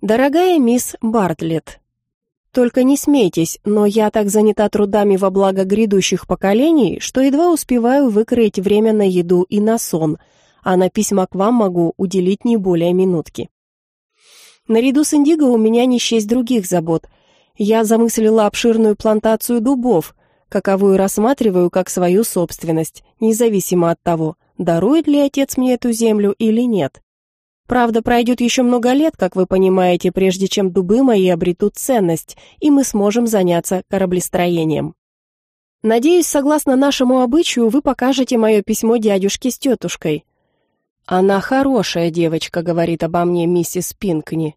Дорогая мисс Бартлетт, только не смейтесь, но я так занята трудами во благо грядущих поколений, что едва успеваю выкроить время на еду и на сон, а на письма к вам могу уделить не более минутки. Наряду с индиго у меня не счесть других забот. Я замыслила обширную плантацию дубов, каковую рассматриваю как свою собственность, независимо от того, дарует ли отец мне эту землю или нет. Правда, пройдет еще много лет, как вы понимаете, прежде чем дубы мои обретут ценность, и мы сможем заняться кораблестроением. Надеюсь, согласно нашему обычаю, вы покажете мое письмо дядюшке с тетушкой. Она хорошая девочка, говорит обо мне миссис Пинкни.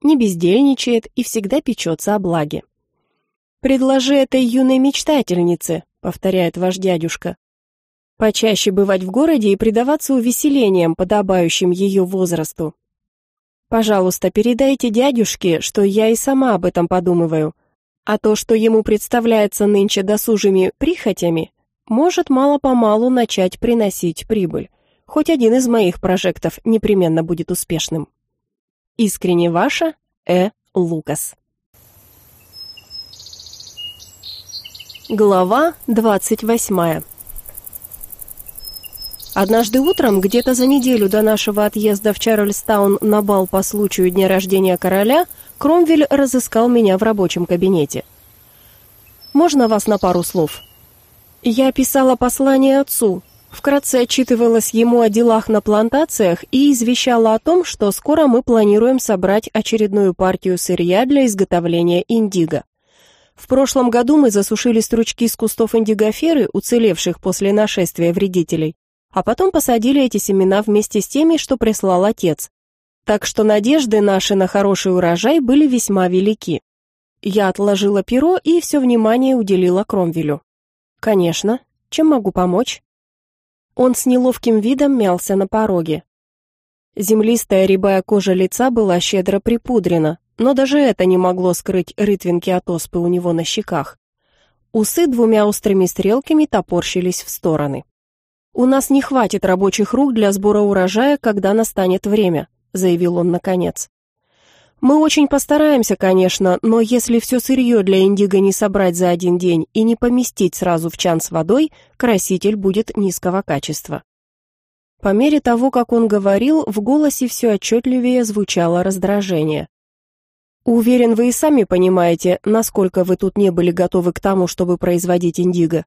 Не бездельничает и всегда печется о благе. Предложи этой юной мечтательнице, повторяет ваш дядюшка, Почаще бывать в городе и предаваться увеселениям, подобающим ее возрасту. Пожалуйста, передайте дядюшке, что я и сама об этом подумываю. А то, что ему представляется нынче досужими прихотями, может мало-помалу начать приносить прибыль. Хоть один из моих прожектов непременно будет успешным. Искренне ваша, Э. Лукас. Глава двадцать восьмая. Однажды утром, где-то за неделю до нашего отъезда в Чарльстаун на бал по случаю дня рождения короля, Кромвель разыскал меня в рабочем кабинете. «Можно вас на пару слов?» Я писала послание отцу, вкратце отчитывалась ему о делах на плантациях и извещала о том, что скоро мы планируем собрать очередную партию сырья для изготовления индиго. В прошлом году мы засушили стручки с кустов индигоферы, уцелевших после нашествия вредителей, а потом посадили эти семена вместе с теми, что прислал отец. Так что надежды наши на хороший урожай были весьма велики. Я отложила перо и все внимание уделила Кромвелю. «Конечно. Чем могу помочь?» Он с неловким видом мялся на пороге. Землистая рябая кожа лица была щедро припудрена, но даже это не могло скрыть рытвинки от оспы у него на щеках. Усы двумя острыми стрелками топорщились в стороны. «У нас не хватит рабочих рук для сбора урожая, когда настанет время», заявил он наконец. «Мы очень постараемся, конечно, но если все сырье для индиго не собрать за один день и не поместить сразу в чан с водой, краситель будет низкого качества». По мере того, как он говорил, в голосе все отчетливее звучало раздражение. «Уверен, вы и сами понимаете, насколько вы тут не были готовы к тому, чтобы производить индиго.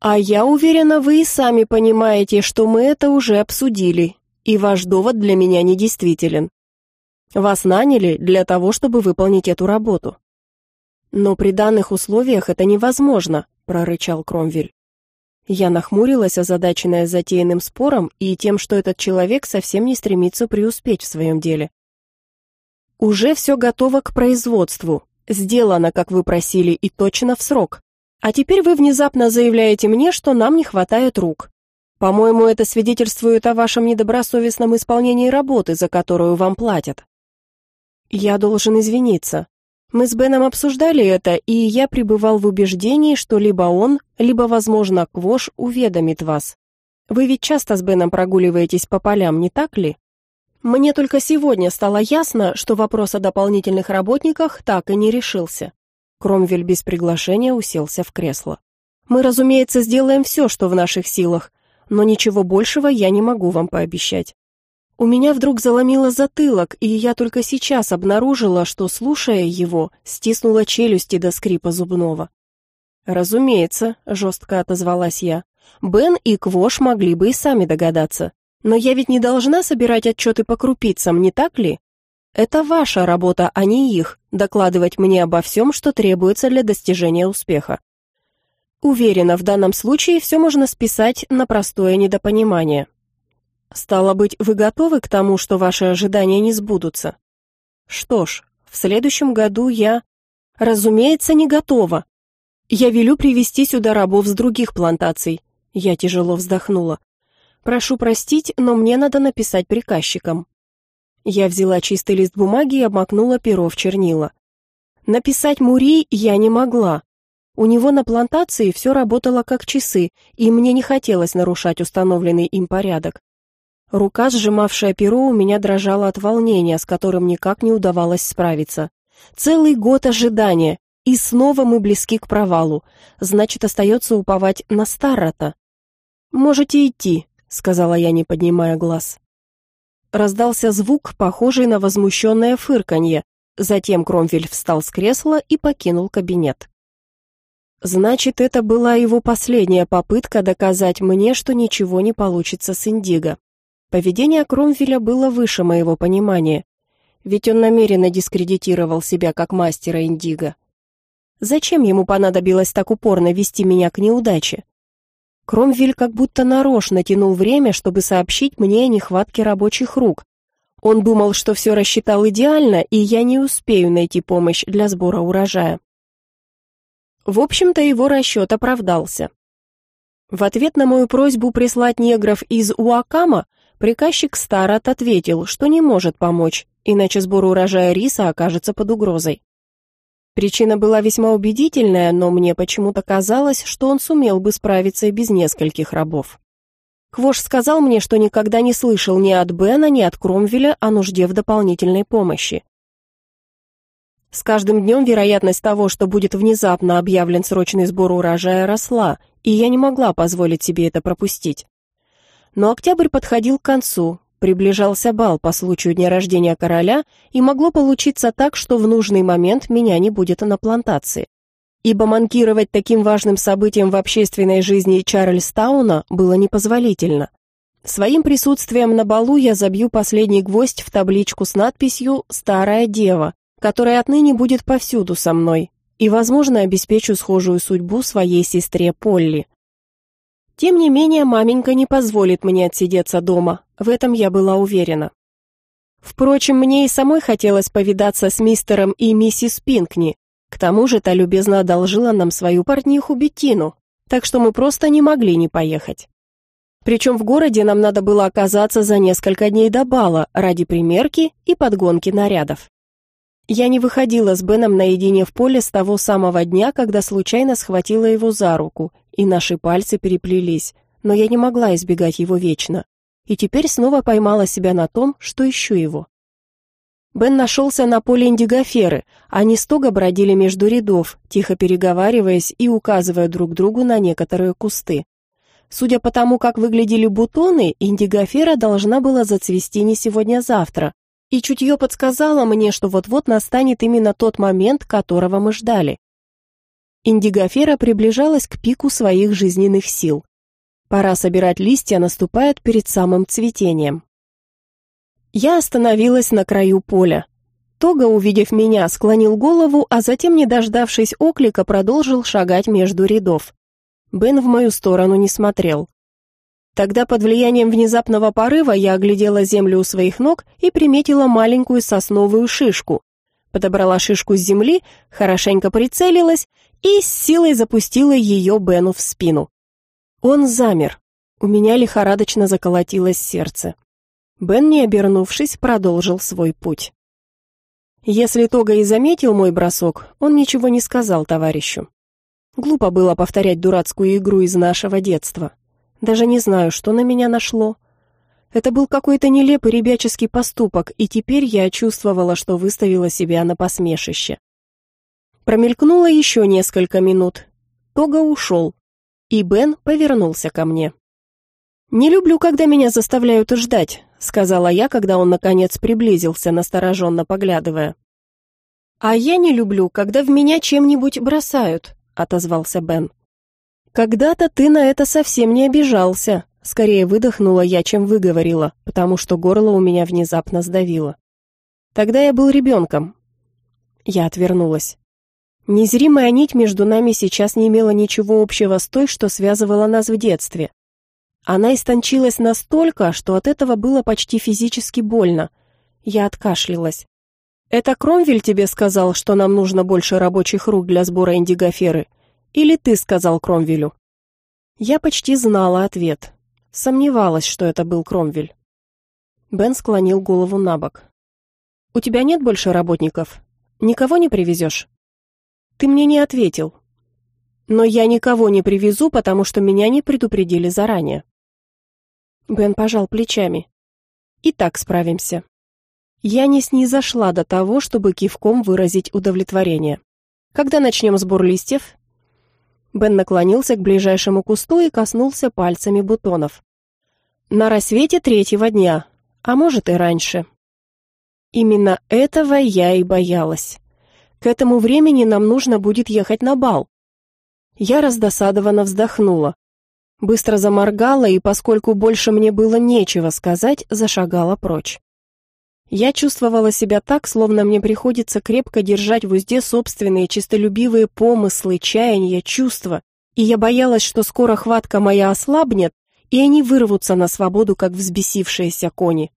А я уверена, вы и сами понимаете, что мы это уже обсудили, и ваш довод для меня недействителен. Вас наняли для того, чтобы выполнить эту работу. Но при данных условиях это невозможно, прорычал Кромвель. Я нахмурилась, озадаченная затеянным спором и тем, что этот человек совсем не стремится преуспеть в своем деле. Уже все готово к производству, сделано, как вы просили, и точно в срок. А теперь вы внезапно заявляете мне, что нам не хватает рук. По-моему, это свидетельствует о вашем недобросовестном исполнении работы, за которую вам платят. Я должен извиниться. Мы с Беном обсуждали это, и я пребывал в убеждении, что либо он, либо, возможно, Квош уведомит вас. Вы ведь часто с Беном прогуливаетесь по полям, не так ли? Мне только сегодня стало ясно, что вопрос о дополнительных работниках так и не решился. Кромвель без приглашения уселся в кресло. «Мы, разумеется, сделаем все, что в наших силах, но ничего большего я не могу вам пообещать. У меня вдруг заломило затылок, и я только сейчас обнаружила, что, слушая его, стиснула челюсти до скрипа зубного. «Разумеется», — жестко отозвалась я. «Бен и Квош могли бы и сами догадаться. Но я ведь не должна собирать отчеты по крупицам, не так ли? Это ваша работа, а не их, докладывать мне обо всем, что требуется для достижения успеха. Уверена, в данном случае все можно списать на простое недопонимание. Стало быть, вы готовы к тому, что ваши ожидания не сбудутся? Что ж, в следующем году я, разумеется, не готова. Я велю привести сюда рабов с других плантаций. Я тяжело вздохнула. Прошу простить, но мне надо написать приказчикам. Я взяла чистый лист бумаги и обмакнула перо в чернила. Написать Мури я не могла. У него на плантации все работало как часы, и мне не хотелось нарушать установленный им порядок. Рука, сжимавшая перо, у меня дрожала от волнения, с которым никак не удавалось справиться. Целый год ожидания, и снова мы близки к провалу. Значит, остается уповать на Старрота. «Можете идти», — сказала я, не поднимая глаз. Раздался звук, похожий на возмущенное фырканье. Затем Кромвель встал с кресла и покинул кабинет. Значит, это была его последняя попытка доказать мне, что ничего не получится с Индиго. Поведение Кромвеля было выше моего понимания, ведь он намеренно дискредитировал себя как мастера Индиго. Зачем ему понадобилось так упорно вести меня к неудаче? Кромвель как будто нарочно тянул время, чтобы сообщить мне о нехватке рабочих рук. Он думал, что все рассчитал идеально, и я не успею найти помощь для сбора урожая. В общем-то, его расчет оправдался. В ответ на мою просьбу прислать негров из Уакама, приказчик Старот ответил, что не может помочь, иначе сбор урожая риса окажется под угрозой. Причина была весьма убедительная, но мне почему-то казалось, что он сумел бы справиться и без нескольких рабов. Квош сказал мне, что никогда не слышал ни от Бена, ни от Кромвеля о нужде в дополнительной помощи. С каждым днем вероятность того, что будет внезапно объявлен срочный сбор урожая, росла, и я не могла позволить себе это пропустить. Но октябрь подходил к концу, Приближался бал по случаю дня рождения короля, и могло получиться так, что в нужный момент меня не будет на плантации. Ибо манкировать таким важным событием в общественной жизни Чарльстауна было непозволительно. Своим присутствием на балу я забью последний гвоздь в табличку с надписью «Старая дева», которая отныне будет повсюду со мной, и, возможно, обеспечу схожую судьбу своей сестре Полли. Тем не менее, маменька не позволит мне отсидеться дома, в этом я была уверена. Впрочем, мне и самой хотелось повидаться с мистером и миссис Пинкни. К тому же та любезно одолжила нам свою портниху Беттину, так что мы просто не могли не поехать. Причем в городе нам надо было оказаться за несколько дней до бала ради примерки и подгонки нарядов. Я не выходила с Беном наедине в поле с того самого дня, когда случайно схватила его за руку, и наши пальцы переплелись, но я не могла избегать его вечно и теперь снова поймала себя на том, что ищу его. Бен нашелся на поле индигоферы, они стого бродили между рядов, тихо переговариваясь и указывая друг другу на некоторые кусты. Судя по тому, как выглядели бутоны, индигофера должна была зацвести не сегодня-завтра, и чутье подсказало мне, что вот-вот настанет именно тот момент, которого мы ждали. Индигофера приближалась к пику своих жизненных сил. Пора собирать листья наступает перед самым цветением. Я остановилась на краю поля. Тога, увидев меня, склонил голову, а затем, не дождавшись оклика, продолжил шагать между рядов. Бен в мою сторону не смотрел. Тогда под влиянием внезапного порыва я оглядела землю у своих ног и приметила маленькую сосновую шишку. Подобрала шишку с земли, хорошенько прицелилась и с силой запустила ее Бену в спину. Он замер. У меня лихорадочно заколотилось сердце. Бен, не обернувшись, продолжил свой путь. Если Тога и заметил мой бросок, он ничего не сказал товарищу. Глупо было повторять дурацкую игру из нашего детства. Даже не знаю, что на меня нашло. Это был какой-то нелепый ребяческий поступок, и теперь я чувствовала, что выставила себя на посмешище. Промелькнуло еще несколько минут. Тога ушел, и Бен повернулся ко мне. «Не люблю, когда меня заставляют ждать», — сказала я, когда он, наконец, приблизился, настороженно поглядывая. «А я не люблю, когда в меня чем-нибудь бросают», — отозвался Бен. «Когда-то ты на это совсем не обижался», — скорее выдохнула я, чем выговорила, потому что горло у меня внезапно сдавило. «Тогда я был ребенком». Я отвернулась. Незримая нить между нами сейчас не имела ничего общего с той, что связывала нас в детстве. Она истончилась настолько, что от этого было почти физически больно. Я откашлялась. «Это Кромвель тебе сказал, что нам нужно больше рабочих рук для сбора индигоферы? Или ты сказал Кромвелю?» Я почти знала ответ. Сомневалась, что это был Кромвель. Бен склонил голову на бок. «У тебя нет больше работников? Никого не привезешь?» Ты мне не ответил. Но я никого не привезу, потому что меня не предупредили заранее. Бен пожал плечами. И так справимся. Я не снизошла до того, чтобы кивком выразить удовлетворение. Когда начнем сбор листьев? Бен наклонился к ближайшему кусту и коснулся пальцами бутонов. На рассвете третьего дня, а может и раньше. Именно этого я и боялась. К этому времени нам нужно будет ехать на бал. Я раздосадованно вздохнула. Быстро заморгала и, поскольку больше мне было нечего сказать, зашагала прочь. Я чувствовала себя так, словно мне приходится крепко держать в узде собственные чистолюбивые помыслы, чаяния, чувства, и я боялась, что скоро хватка моя ослабнет, и они вырвутся на свободу, как взбесившиеся кони.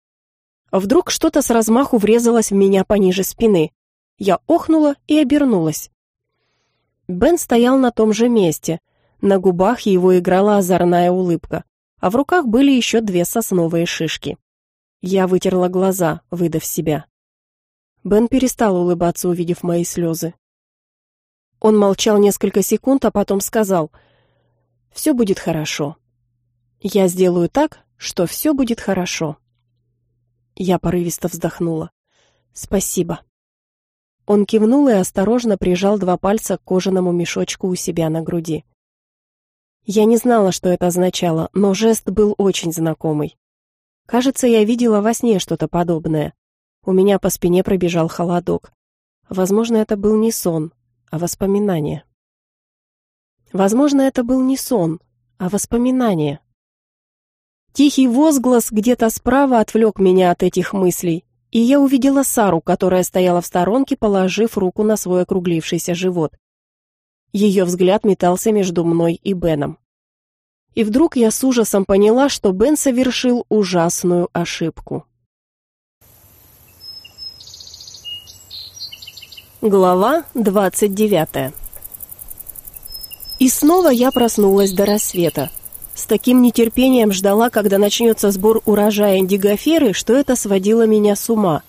Вдруг что-то с размаху врезалось в меня пониже спины. Я охнула и обернулась. Бен стоял на том же месте. На губах его играла озорная улыбка, а в руках были еще две сосновые шишки. Я вытерла глаза, выдав себя. Бен перестал улыбаться, увидев мои слезы. Он молчал несколько секунд, а потом сказал, «Все будет хорошо. Я сделаю так, что все будет хорошо». Я порывисто вздохнула. «Спасибо». Он кивнул и осторожно прижал два пальца к кожаному мешочку у себя на груди. Я не знала, что это означало, но жест был очень знакомый. Кажется, я видела во сне что-то подобное. У меня по спине пробежал холодок. Возможно, это был не сон, а воспоминание. Возможно, это был не сон, а воспоминание. Тихий возглас где-то справа отвлек меня от этих мыслей, и я увидела Сару, которая стояла в сторонке, положив руку на свой округлившийся живот. Ее взгляд метался между мной и Беном. И вдруг я с ужасом поняла, что Бен совершил ужасную ошибку. Глава 29 И снова я проснулась до рассвета. С таким нетерпением ждала, когда начнется сбор урожая индигоферы, что это сводило меня с ума.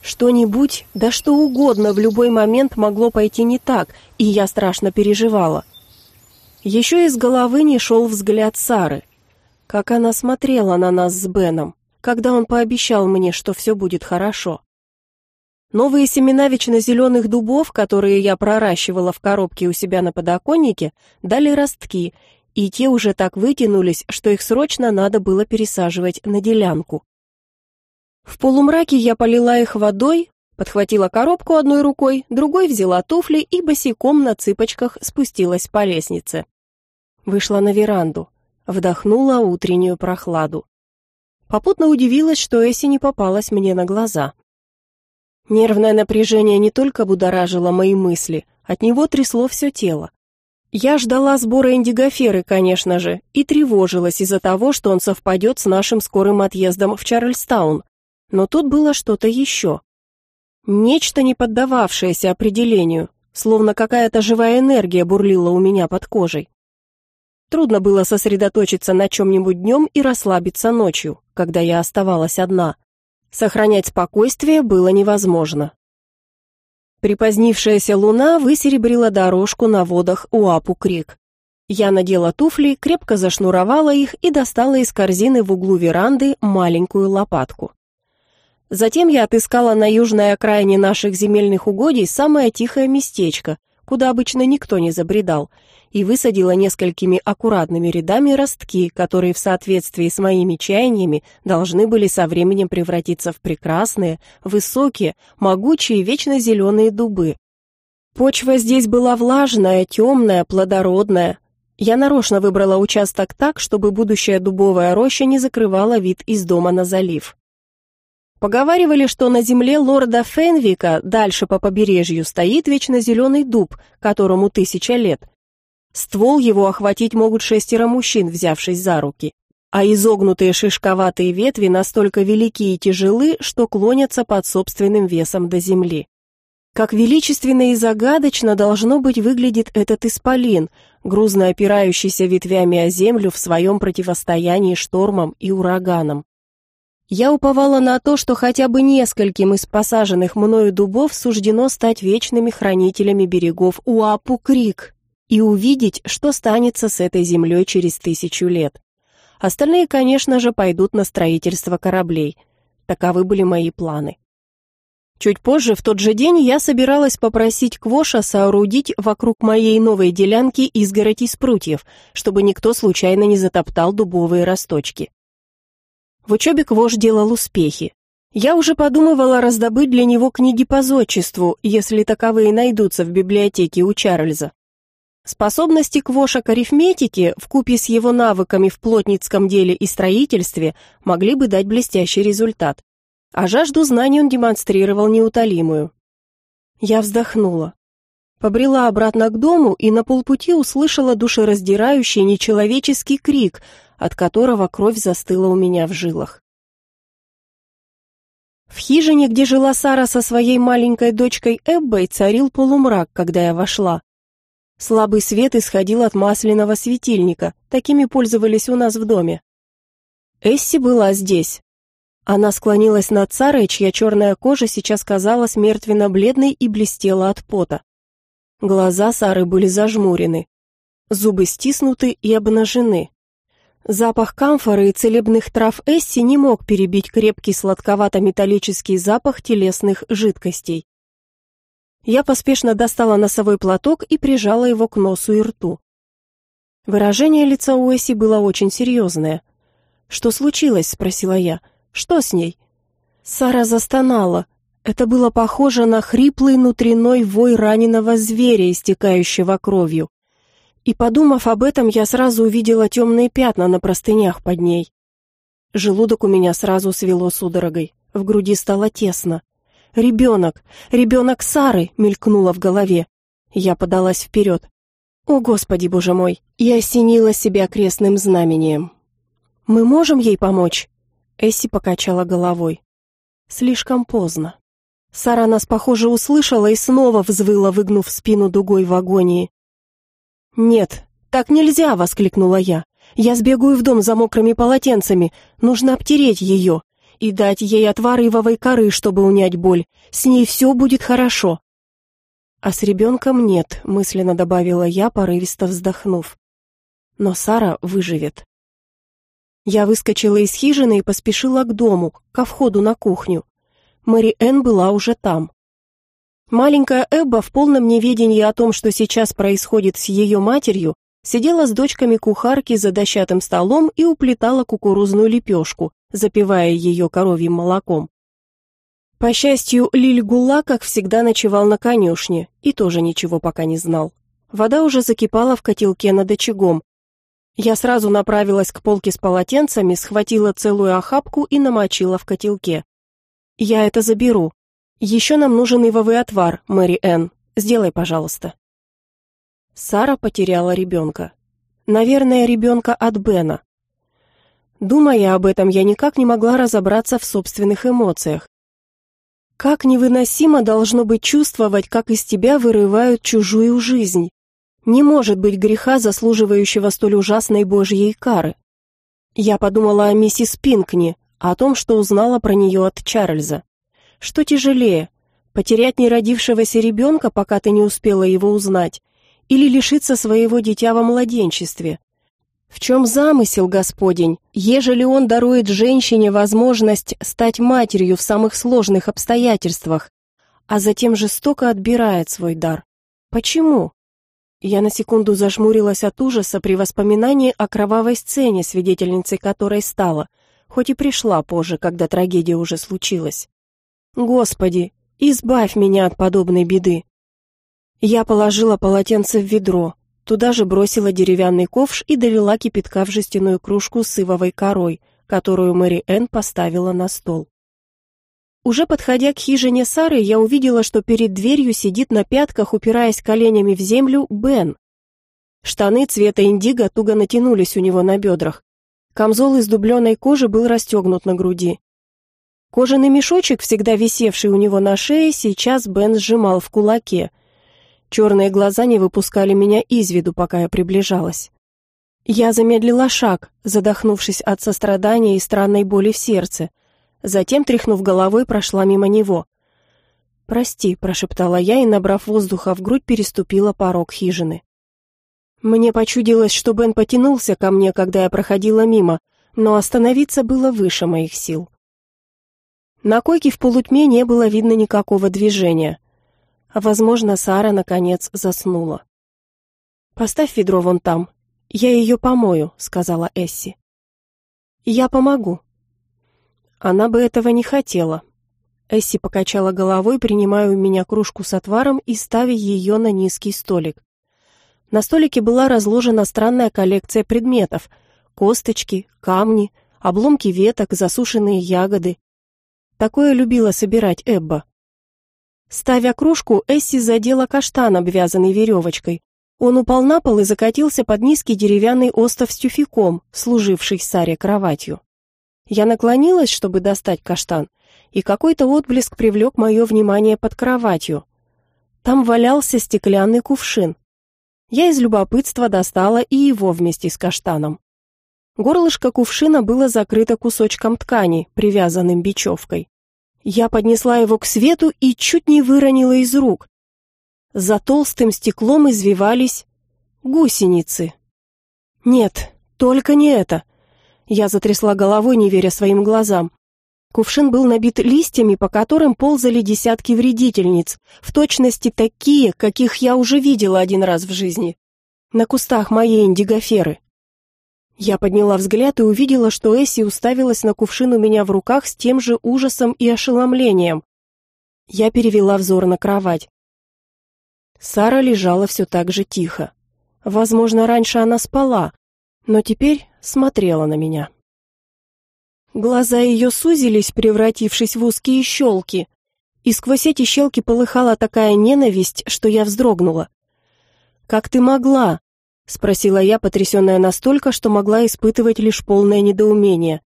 Что-нибудь, да что угодно в любой момент могло пойти не так, и я страшно переживала – еще из головы не шел взгляд Сары. Как она смотрела на нас с Беном, когда он пообещал мне, что все будет хорошо. Новые семена вечно-зеленых дубов, которые я проращивала в коробке у себя на подоконнике, дали ростки, и те уже так вытянулись, что их срочно надо было пересаживать на делянку. В полумраке я полила их водой, подхватила коробку одной рукой, другой взяла туфли и босиком на цыпочках спустилась по лестнице. Вышла на веранду, вдохнула утреннюю прохладу. Попутно удивилась, что Эсси не попалась мне на глаза. Нервное напряжение не только будоражило мои мысли, от него трясло все тело. Я ждала сбора индигоферы, конечно же, и тревожилась из-за того, что он совпадет с нашим скорым отъездом в Чарльстаун. Но тут было что-то еще. Нечто не поддававшееся определению, словно какая-то живая энергия бурлила у меня под кожей. Трудно было сосредоточиться на чем-нибудь днем и расслабиться ночью, когда я оставалась одна. Сохранять спокойствие было невозможно. Припозднившаяся луна высеребрила дорожку на водах Уапу-Крик. Я надела туфли, крепко зашнуровала их и достала из корзины в углу веранды маленькую лопатку. Затем я отыскала на южной окраине наших земельных угодий самое тихое местечко, куда обычно никто не забредал, и высадила несколькими аккуратными рядами ростки, которые в соответствии с моими чаяниями должны были со временем превратиться в прекрасные, высокие, могучие, вечно зеленые дубы. Почва здесь была влажная, темная, плодородная. Я нарочно выбрала участок так, чтобы будущая дубовая роща не закрывала вид из дома на залив. Поговаривали, что на земле лорда Фенвика, дальше по побережью, стоит вечно зеленый дуб, которому тысяча лет. Ствол его охватить могут шестеро мужчин, взявшись за руки. А изогнутые шишковатые ветви настолько велики и тяжелы, что клонятся под собственным весом до земли. Как величественно и загадочно должно быть выглядит этот исполин, грузно опирающийся ветвями о землю в своем противостоянии штормам и ураганам. Я уповала на то, что хотя бы нескольким из посаженных мною дубов суждено стать вечными хранителями берегов Уапу-Крик и увидеть, что станется с этой землей через тысячу лет. Остальные, конечно же, пойдут на строительство кораблей. Таковы были мои планы. Чуть позже, в тот же день, я собиралась попросить Квоша соорудить вокруг моей новой делянки изгородь из прутьев, чтобы никто случайно не затоптал дубовые росточки. В учебе Квош делал успехи. Я уже подумывала раздобыть для него книги по зодчеству, если таковые найдутся в библиотеке у Чарльза. Способности Квоша к арифметике, вкупе с его навыками в плотницком деле и строительстве, могли бы дать блестящий результат а жажду знаний он демонстрировал неутолимую. Я вздохнула. Побрела обратно к дому и на полпути услышала душераздирающий нечеловеческий крик, от которого кровь застыла у меня в жилах. В хижине, где жила Сара со своей маленькой дочкой Эббой, царил полумрак, когда я вошла. Слабый свет исходил от масляного светильника, такими пользовались у нас в доме. Эсси была здесь, она склонилась над Сарой, чья черная кожа сейчас казалась мертвенно-бледной и блестела от пота. Глаза Сары были зажмурены, зубы стиснуты и обнажены. Запах камфоры и целебных трав Эсси не мог перебить крепкий сладковато-металлический запах телесных жидкостей. Я поспешно достала носовой платок и прижала его к носу и рту. Выражение лица у Эсси было очень серьезное. «Что случилось?» — спросила я. — что с ней?» Сара застонала. Это было похоже на хриплый внутренной вой раненого зверя, истекающего кровью. И, подумав об этом, я сразу увидела темные пятна на простынях под ней. Желудок у меня сразу свело судорогой, в груди стало тесно. «Ребенок! Ребенок Сары!» — мелькнуло в голове. Я подалась вперед. «О, Господи, Боже мой!» И осенила себя крестным знамением. «Мы можем ей помочь?» Эсси покачала головой. Слишком поздно. Сара нас, похоже, услышала и снова взвыла, выгнув спину дугой в агонии. «Нет, так нельзя!» — воскликнула я. «Я сбегаю в дом за мокрыми полотенцами. Нужно обтереть ее и дать ей отвар ивовой коры, чтобы унять боль. С ней все будет хорошо». «А с ребенком нет», — мысленно добавила я, порывисто вздохнув. «Но Сара выживет». Я выскочила из хижины и поспешила к дому, ко входу на кухню. Мэри Энн была уже там. Маленькая Эбба в полном неведении о том, что сейчас происходит с ее матерью, сидела с дочками кухарки за дощатым столом и уплетала кукурузную лепешку, запивая ее коровьим молоком. По счастью, Лиль Гула, как всегда, ночевал на конюшне и тоже ничего пока не знал. Вода уже закипала в котелке над очагом, я сразу направилась к полке с полотенцами, схватила целую охапку и намочила в котелке. «Я это заберу. Еще нам нужен ивовый отвар, Мэри Энн. Сделай, пожалуйста». Сара потеряла ребенка. Наверное, ребенка от Бена. Думая об этом, я никак не могла разобраться в собственных эмоциях. Как невыносимо должно быть чувствовать, как из тебя вырывают чужую жизнь. Не может быть греха, заслуживающего столь ужасной божьей кары. Я подумала о миссис Пинкни, о том, что узнала про нее от Чарльза. Что тяжелее, потерять неродившегося ребенка, пока ты не успела его узнать, или лишиться своего дитя во младенчестве? В чем замысел Господень, ежели Он дарует женщине возможность стать матерью в самых сложных обстоятельствах, а затем жестоко отбирает свой дар? Почему? Я на секунду зажмурилась от ужаса при воспоминании о кровавой сцене, свидетельницей которой стала, хоть и пришла позже, когда трагедия уже случилась. Господи, избавь меня от подобной беды. Я положила полотенце в ведро, туда же бросила деревянный ковш и долила кипятка в жестяную кружку с ивовой корой, которую Мэри Энн поставила на стол. Уже подходя к хижине Сары, я увидела, что перед дверью сидит на пятках, упираясь коленями в землю, Бен. Штаны цвета индиго туго натянулись у него на бедрах. Камзол из дубленой кожи был расстегнут на груди. Кожаный мешочек, всегда висевший у него на шее, сейчас Бен сжимал в кулаке. Черные глаза не выпускали меня из виду, пока я приближалась. Я замедлила шаг, задохнувшись от сострадания и странной боли в сердце. Затем, тряхнув головой, прошла мимо него. «Прости», — прошептала я и, набрав воздуха в грудь, переступила порог хижины. Мне почудилось, что Бен потянулся ко мне, когда я проходила мимо, но остановиться было выше моих сил. На койке в полутьме не было видно никакого движения. А, возможно, Сара, наконец, заснула. «Поставь ведро вон там. Я ее помою», — сказала Эсси. «Я помогу». Она бы этого не хотела. Эсси покачала головой, принимая у меня кружку с отваром и ставя ее на низкий столик. На столике была разложена странная коллекция предметов — косточки, камни, обломки веток, засушенные ягоды. Такое любила собирать Эбба. Ставя кружку, Эсси задела каштан, обвязанный веревочкой. Он упал на пол и закатился под низкий деревянный остов с тюфяком, служивший Саре кроватью. Я наклонилась, чтобы достать каштан, и какой-то отблеск привлек мое внимание под кроватью. Там валялся стеклянный кувшин. Я из любопытства достала и его вместе с каштаном. Горлышко кувшина было закрыто кусочком ткани, привязанным бечевкой. Я поднесла его к свету и чуть не выронила из рук. За толстым стеклом извивались гусеницы. Нет, только не это. Я затрясла головой, не веря своим глазам. Кувшин был набит листьями, по которым ползали десятки вредительниц, в точности такие, каких я уже видела один раз в жизни. На кустах моей индигоферы. Я подняла взгляд и увидела, что Эсси уставилась на кувшин у меня в руках с тем же ужасом и ошеломлением. Я перевела взор на кровать. Сара лежала все так же тихо. Возможно, раньше она спала, но теперь смотрела на меня. Глаза ее сузились, превратившись в узкие щелки, и сквозь эти щелки полыхала такая ненависть, что я вздрогнула. «Как ты могла?» — спросила я, потрясенная настолько, что могла испытывать лишь полное недоумение.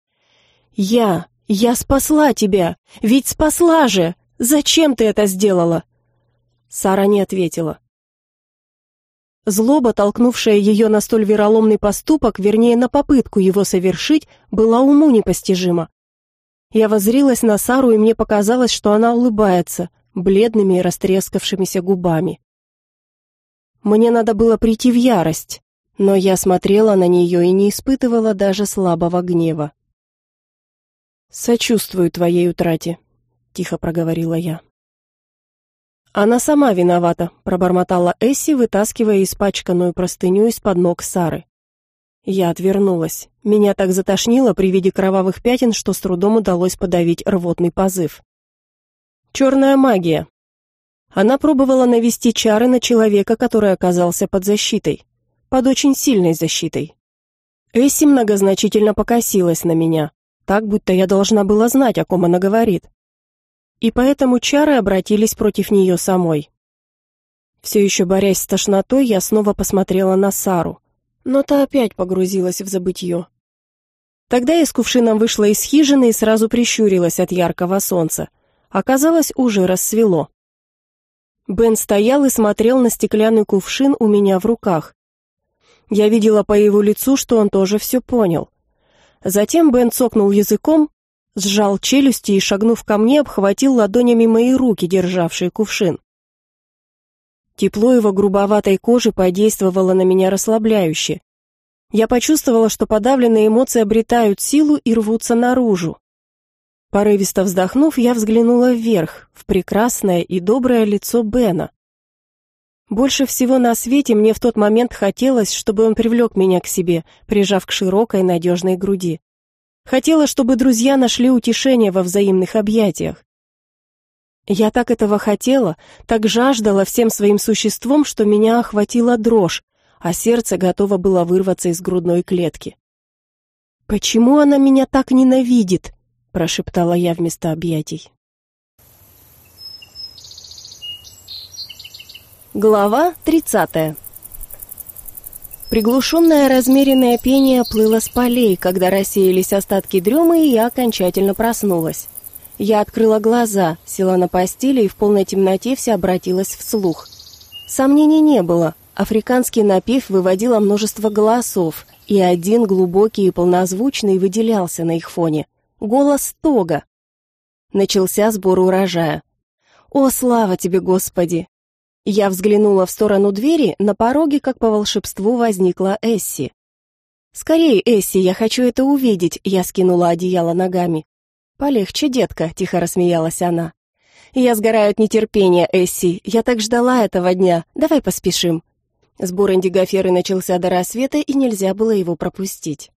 «Я! Я спасла тебя! Ведь спасла же! Зачем ты это сделала?» Сара не ответила. Злоба, толкнувшая ее на столь вероломный поступок, вернее, на попытку его совершить, была уму непостижима. Я воззрилась на Сару, и мне показалось, что она улыбается, бледными и растрескавшимися губами. Мне надо было прийти в ярость, но я смотрела на нее и не испытывала даже слабого гнева. «Сочувствую твоей утрате», — тихо проговорила я. «Она сама виновата», — пробормотала Эсси, вытаскивая испачканную простыню из-под ног Сары. Я отвернулась. Меня так затошнило при виде кровавых пятен, что с трудом удалось подавить рвотный позыв. «Черная магия». Она пробовала навести чары на человека, который оказался под защитой. Под очень сильной защитой. Эсси многозначительно покосилась на меня, так будто я должна была знать, о ком она говорит и поэтому чары обратились против нее самой. Все еще борясь с тошнотой, я снова посмотрела на Сару, но та опять погрузилась в забытье. Тогда я с кувшином вышла из хижины и сразу прищурилась от яркого солнца. Оказалось, уже рассвело. Бен стоял и смотрел на стеклянный кувшин у меня в руках. Я видела по его лицу, что он тоже все понял. Затем Бен цокнул языком, сжал челюсти и, шагнув ко мне, обхватил ладонями мои руки, державшие кувшин. Тепло его грубоватой кожи подействовало на меня расслабляюще. Я почувствовала, что подавленные эмоции обретают силу и рвутся наружу. Порывисто вздохнув, я взглянула вверх, в прекрасное и доброе лицо Бена. Больше всего на свете мне в тот момент хотелось, чтобы он привлек меня к себе, прижав к широкой надежной груди. Хотела, чтобы друзья нашли утешение во взаимных объятиях. Я так этого хотела, так жаждала всем своим существом, что меня охватила дрожь, а сердце готово было вырваться из грудной клетки. «Почему она меня так ненавидит?» – прошептала я вместо объятий. Глава тридцатая Приглушенное размеренное пение плыло с полей, когда рассеялись остатки дремы, и я окончательно проснулась. Я открыла глаза, села на постели и в полной темноте вся обратилась вслух. Сомнений не было. Африканский напев выводило множество голосов, и один глубокий и полнозвучный выделялся на их фоне. Голос Тога. Начался сбор урожая. «О, слава тебе, Господи! Я взглянула в сторону двери, на пороге, как по волшебству, возникла Эсси. «Скорей, Эсси, я хочу это увидеть», — я скинула одеяло ногами. «Полегче, детка», — тихо рассмеялась она. «Я сгораю от нетерпения, Эсси. Я так ждала этого дня. Давай поспешим». Сбор индигоферы начался до рассвета, и нельзя было его пропустить.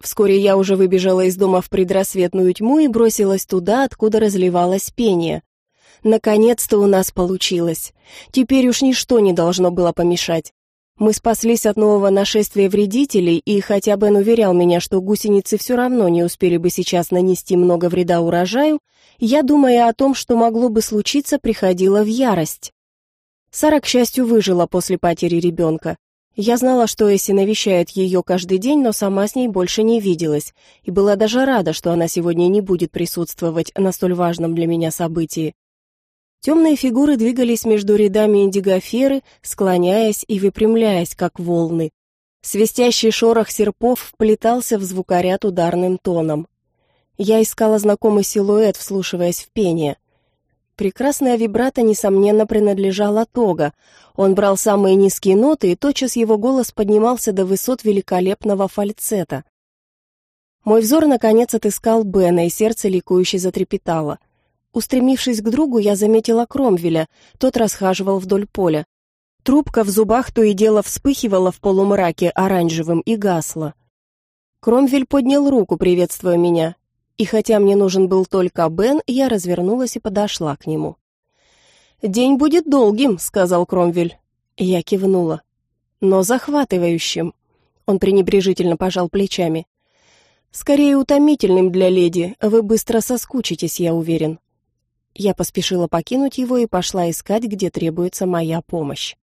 Вскоре я уже выбежала из дома в предрассветную тьму и бросилась туда, откуда разливалось пение. Наконец-то у нас получилось. Теперь уж ничто не должно было помешать. Мы спаслись от нового нашествия вредителей, и хотя Бен уверял меня, что гусеницы все равно не успели бы сейчас нанести много вреда урожаю, я, думая о том, что могло бы случиться, приходила в ярость. Сара, к счастью, выжила после потери ребенка. Я знала, что Эсси навещает ее каждый день, но сама с ней больше не виделась, и была даже рада, что она сегодня не будет присутствовать на столь важном для меня событии. Темные фигуры двигались между рядами индигоферы, склоняясь и выпрямляясь, как волны. Свистящий шорох серпов вплетался в звукоряд ударным тоном. Я искала знакомый силуэт, вслушиваясь в пение. Прекрасная вибрато, несомненно, принадлежала Тога. Он брал самые низкие ноты, и тотчас его голос поднимался до высот великолепного фальцета. Мой взор, наконец, отыскал Бена, и сердце ликующе затрепетало. Устремившись к другу, я заметила Кромвеля, тот расхаживал вдоль поля. Трубка в зубах то и дело вспыхивала в полумраке оранжевым и гасла. Кромвель поднял руку, приветствуя меня, и хотя мне нужен был только Бен, я развернулась и подошла к нему. «День будет долгим», — сказал Кромвель. Я кивнула. «Но захватывающим». Он пренебрежительно пожал плечами. «Скорее утомительным для леди. Вы быстро соскучитесь, я уверен». Я поспешила покинуть его и пошла искать, где требуется моя помощь.